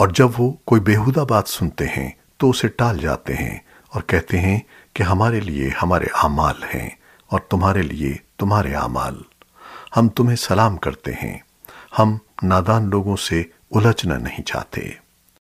اور جب وہ کوئی بیہودہ بات سنتے ہیں تو اسے ٹال جاتے ہیں اور کہتے ہیں کہ ہمارے لیے ہمارے اعمال ہیں اور تمہارے لیے تمہارے اعمال۔ ہم تمہیں سلام کرتے ہیں۔ ہم نادان لوگوں سے الجھنا نہیں چاہتے۔